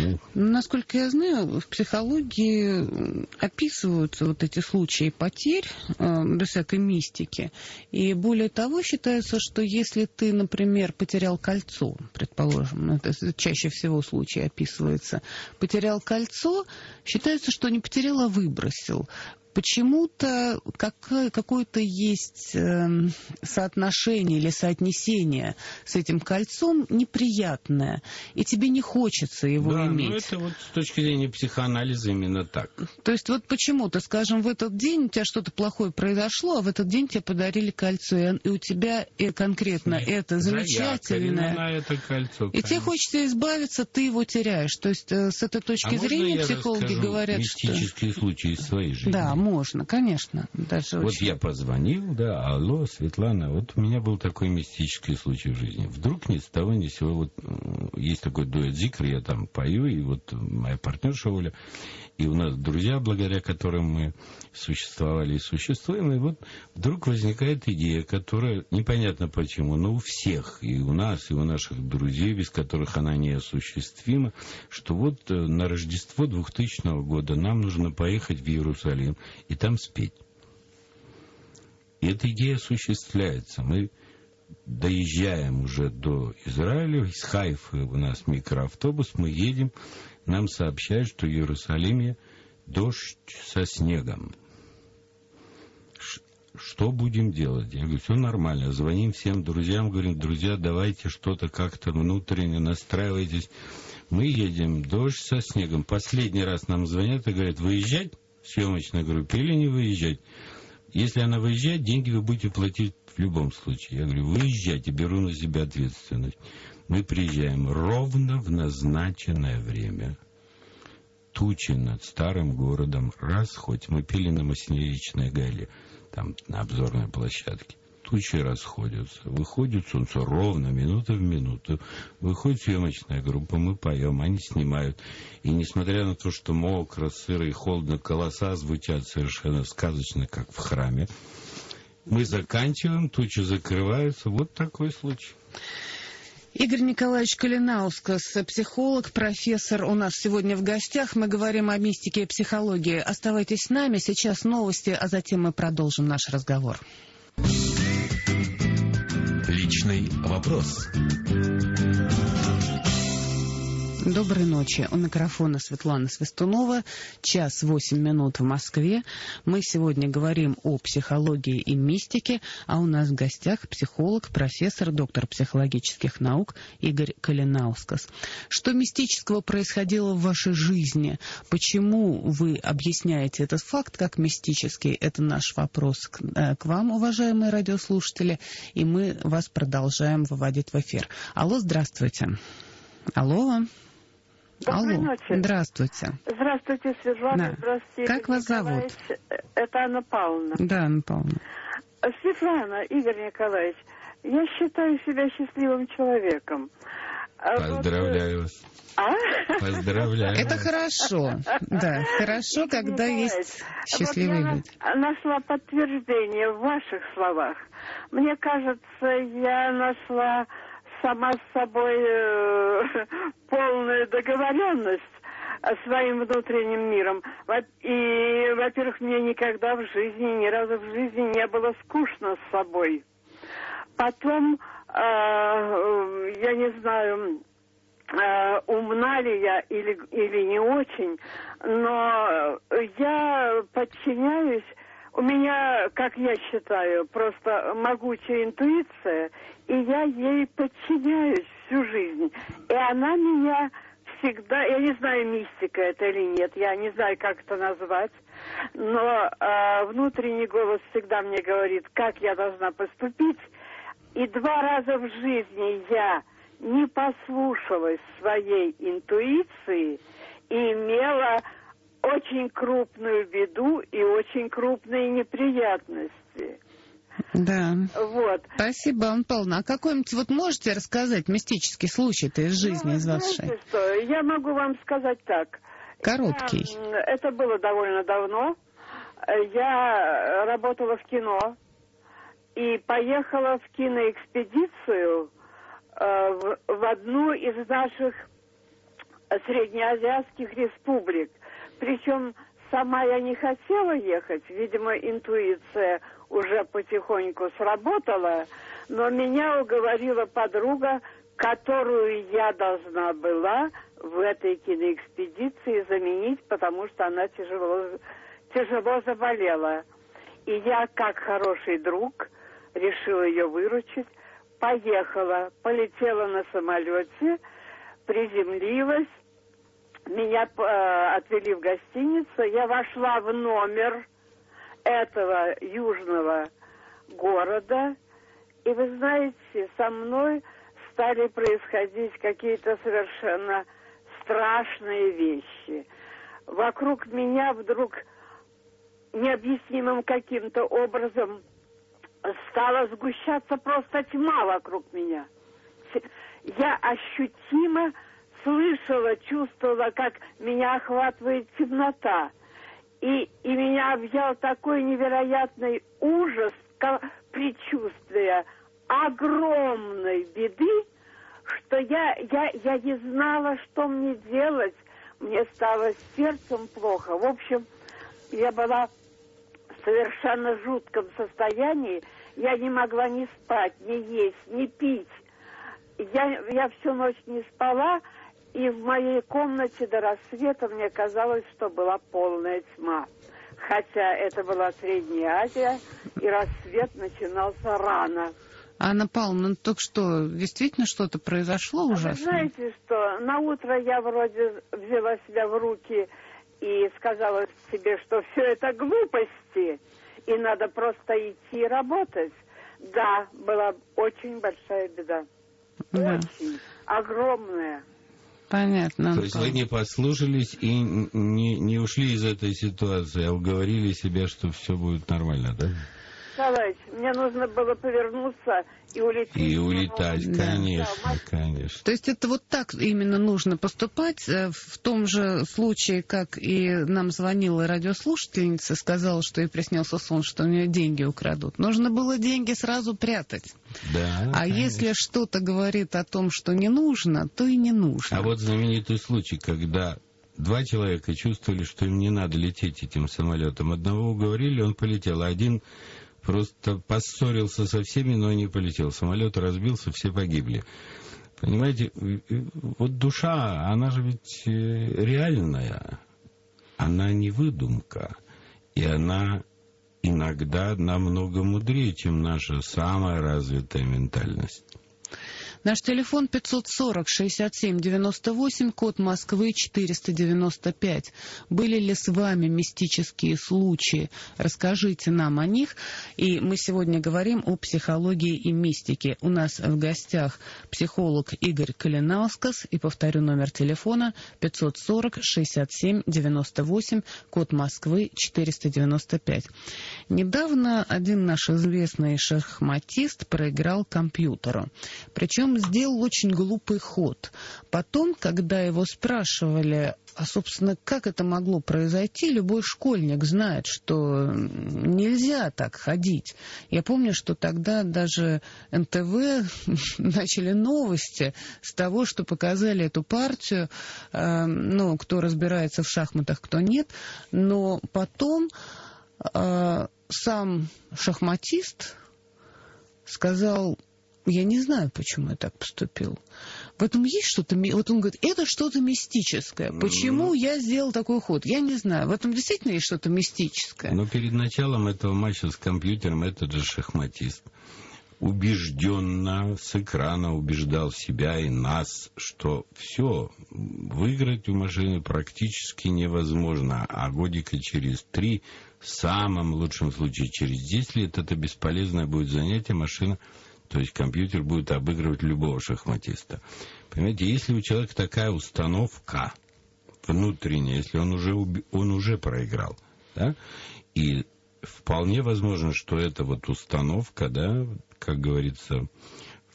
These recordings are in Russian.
Ну, насколько я знаю, в психологии описываются вот эти случаи потерь э, без всякой мистики. И более того, считается, что если ты, например, потерял кольцо, предположим, ну, это чаще всего случай описывается, потерял кольцо, считается, что не потерял, а выбросил почему-то какое-то есть эм, соотношение или соотнесение с этим кольцом неприятное, и тебе не хочется его да, иметь. Ну это вот с точки зрения психоанализа именно так. То есть вот почему-то, скажем, в этот день у тебя что-то плохое произошло, а в этот день тебе подарили кольцо, и у тебя и конкретно Нет, это замечательное. На это кольцо, и тебе хочется избавиться, ты его теряешь. То есть э, с этой точки а зрения психологи говорят, что... мистические случаи из своей жизни? Да, можно, конечно. Даже вот очень... я позвонил, да, алло, Светлана, вот у меня был такой мистический случай в жизни. Вдруг ни с того ни с сего, вот есть такой дуэт Зикр, я там пою, и вот моя партнерша Оля, и у нас друзья, благодаря которым мы существовали и существуем, и вот вдруг возникает идея, которая непонятно почему, но у всех, и у нас, и у наших друзей, без которых она неосуществима, что вот э, на Рождество 2000 года нам нужно поехать в Иерусалим и там спеть. И эта идея осуществляется. Мы доезжаем уже до Израиля, из Хайфы у нас микроавтобус, мы едем, нам сообщают, что в Иерусалиме дождь со снегом. Что будем делать? Я говорю, все нормально. Звоним всем друзьям, говорим, друзья, давайте что-то как-то внутренне настраивайтесь. Мы едем, дождь со снегом. Последний раз нам звонят и говорят, выезжать съемочной группе или не выезжать? Если она выезжает, деньги вы будете платить в любом случае. Я говорю, выезжайте, беру на себя ответственность. Мы приезжаем ровно в назначенное время. Тучи над старым городом. Раз, хоть мы пили на Масневичной гале, там на обзорной площадке. Тучи расходятся. Выходит солнце ровно, минута в минуту. Выходит съемочная группа, мы поем, они снимают. И несмотря на то, что мокро, сыро и холодно, колоса звучат совершенно сказочно, как в храме, мы заканчиваем, тучи закрываются. Вот такой случай. Игорь Николаевич Калинаускас, психолог, профессор у нас сегодня в гостях. Мы говорим о мистике и психологии. Оставайтесь с нами. Сейчас новости, а затем мы продолжим наш разговор. Личный вопрос. Доброй ночи. У микрофона Светлана Свистунова. Час восемь минут в Москве. Мы сегодня говорим о психологии и мистике, а у нас в гостях психолог, профессор, доктор психологических наук Игорь Калинаускас. Что мистического происходило в вашей жизни? Почему вы объясняете этот факт как мистический? Это наш вопрос к, э, к вам, уважаемые радиослушатели, и мы вас продолжаем выводить в эфир. Алло, здравствуйте. Алло. Доброй Алло. ночи. Здравствуйте. Здравствуйте, Светлана. Да. Здравствуйте. Как вас зовут? Это Анна Павловна. Да, Анна Павловна. Светлана, Игорь Николаевич, я считаю себя счастливым человеком. А Поздравляю вас. А? Поздравляю. Это хорошо. Да, хорошо, когда есть счастливые вот люди. Я нашла подтверждение в ваших словах. Мне кажется, я нашла сама с собой э, полную договоренность своим внутренним миром. И, во-первых, мне никогда в жизни, ни разу в жизни не было скучно с собой. Потом, э, я не знаю, э, умна ли я или, или не очень, но я подчиняюсь у меня, как я считаю, просто могучая интуиция, и я ей подчиняюсь всю жизнь. И она меня всегда, я не знаю, мистика это или нет, я не знаю, как это назвать, но э, внутренний голос всегда мне говорит, как я должна поступить. И два раза в жизни я не послушалась своей интуиции и имела очень крупную беду и очень крупные неприятности. Да. Вот. Спасибо, Анна Павловна. А какой-нибудь вот можете рассказать мистический случай-то из жизни, ну, из вашей? Знаете что, я могу вам сказать так. Короткий. Я, это было довольно давно. Я работала в кино и поехала в киноэкспедицию э, в, в одну из наших среднеазиатских республик. Причем сама я не хотела ехать, видимо, интуиция уже потихоньку сработала, но меня уговорила подруга, которую я должна была в этой киноэкспедиции заменить, потому что она тяжело, тяжело заболела. И я, как хороший друг, решила ее выручить, поехала, полетела на самолете, приземлилась, меня э, отвели в гостиницу, я вошла в номер этого южного города, и вы знаете, со мной стали происходить какие-то совершенно страшные вещи. Вокруг меня вдруг необъяснимым каким-то образом стала сгущаться просто тьма вокруг меня. Я ощутимо слышала, чувствовала, как меня охватывает темнота. И, и меня объял такой невероятный ужас, предчувствия огромной беды, что я, я, я не знала, что мне делать. Мне стало сердцем плохо. В общем, я была в совершенно жутком состоянии. Я не могла ни спать, ни есть, ни пить. Я, я всю ночь не спала, и в моей комнате до рассвета мне казалось, что была полная тьма. Хотя это была Средняя Азия, и рассвет начинался рано. Анна Павловна, ну только что, действительно что-то произошло ужасно? А вы знаете, что на утро я вроде взяла себя в руки и сказала себе, что все это глупости, и надо просто идти работать. Да, была очень большая беда. Да. Очень огромная. Понятно. То есть вы не послушались и не, не ушли из этой ситуации, а уговорили себя, что все будет нормально, да? Николаевич, мне нужно было повернуться и улететь. И улетать, конечно, да. конечно. То есть это вот так именно нужно поступать. Э, в том же случае, как и нам звонила радиослушательница, сказала, что ей приснился сон, что у нее деньги украдут. Нужно было деньги сразу прятать. Да, а конечно. если что-то говорит о том, что не нужно, то и не нужно. А вот знаменитый случай, когда два человека чувствовали, что им не надо лететь этим самолетом. Одного уговорили, он полетел, а один просто поссорился со всеми, но не полетел. Самолет разбился, все погибли. Понимаете, вот душа, она же ведь э, реальная, она не выдумка, и она иногда намного мудрее, чем наша самая развитая ментальность. Наш телефон 540-67-98, код Москвы 495. Были ли с вами мистические случаи? Расскажите нам о них. И мы сегодня говорим о психологии и мистике. У нас в гостях психолог Игорь Калинаускас. И повторю номер телефона 540-67-98, код Москвы 495. Недавно один наш известный шахматист проиграл компьютеру. Причем потом сделал очень глупый ход. Потом, когда его спрашивали, а, собственно, как это могло произойти, любой школьник знает, что нельзя так ходить. Я помню, что тогда даже НТВ начали новости с того, что показали эту партию, э, ну, кто разбирается в шахматах, кто нет, но потом э, сам шахматист сказал, я не знаю, почему я так поступил. В этом есть что-то... Вот он говорит, это что-то мистическое. Почему я сделал такой ход? Я не знаю. В этом действительно есть что-то мистическое. Но перед началом этого матча с компьютером этот же шахматист убежденно с экрана убеждал себя и нас, что все, выиграть у машины практически невозможно, а годика через три, в самом лучшем случае через десять лет, это бесполезное будет занятие, машина то есть компьютер будет обыгрывать любого шахматиста. Понимаете, если у человека такая установка внутренняя, если он уже, он уже проиграл, да, и вполне возможно, что эта вот установка, да, как говорится,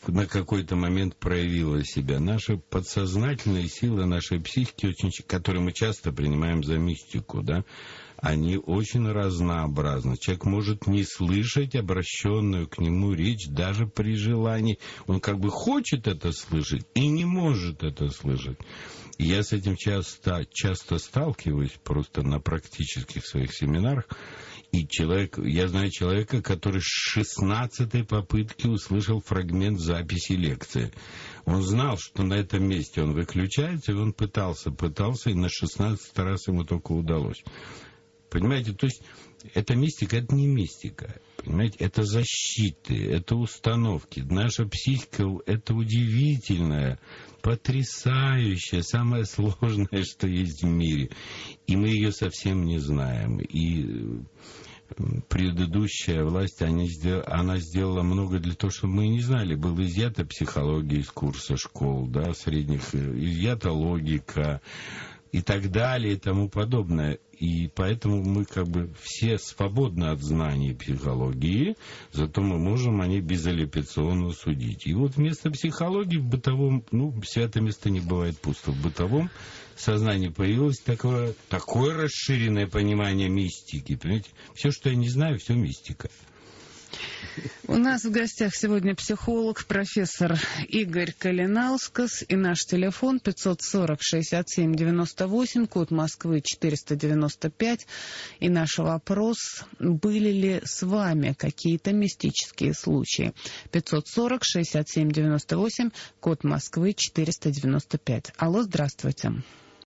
на какой-то момент проявила себя. Наши подсознательные силы нашей психики, очень, которые мы часто принимаем за мистику, да, они очень разнообразны. Человек может не слышать обращенную к нему речь даже при желании. Он как бы хочет это слышать и не может это слышать. Я с этим часто, часто сталкиваюсь просто на практических своих семинарах. И человек, я знаю человека, который с шестнадцатой попытки услышал фрагмент записи лекции. Он знал, что на этом месте он выключается, и он пытался, пытался, и на шестнадцатый раз ему только удалось. Понимаете, то есть эта мистика, это не мистика. Понимаете, это защиты, это установки. Наша психика — это удивительная, потрясающая, самое сложное, что есть в мире. И мы ее совсем не знаем. И предыдущая власть, они она сделала много для того, чтобы мы не знали. Была изъята психология из курса школ, да, средних, изъята логика, и так далее и тому подобное. И поэтому мы как бы все свободны от знаний психологии, зато мы можем о ней безалипационно судить. И вот вместо психологии в бытовом, ну, святое место не бывает пусто, в бытовом сознании появилось такое, такое расширенное понимание мистики. Понимаете, все, что я не знаю, все мистика. У нас в гостях сегодня психолог, профессор Игорь Калинаускас и наш телефон 540-67-98, код Москвы 495. И наш вопрос, были ли с вами какие-то мистические случаи? 540-67-98, код Москвы 495. Алло, здравствуйте.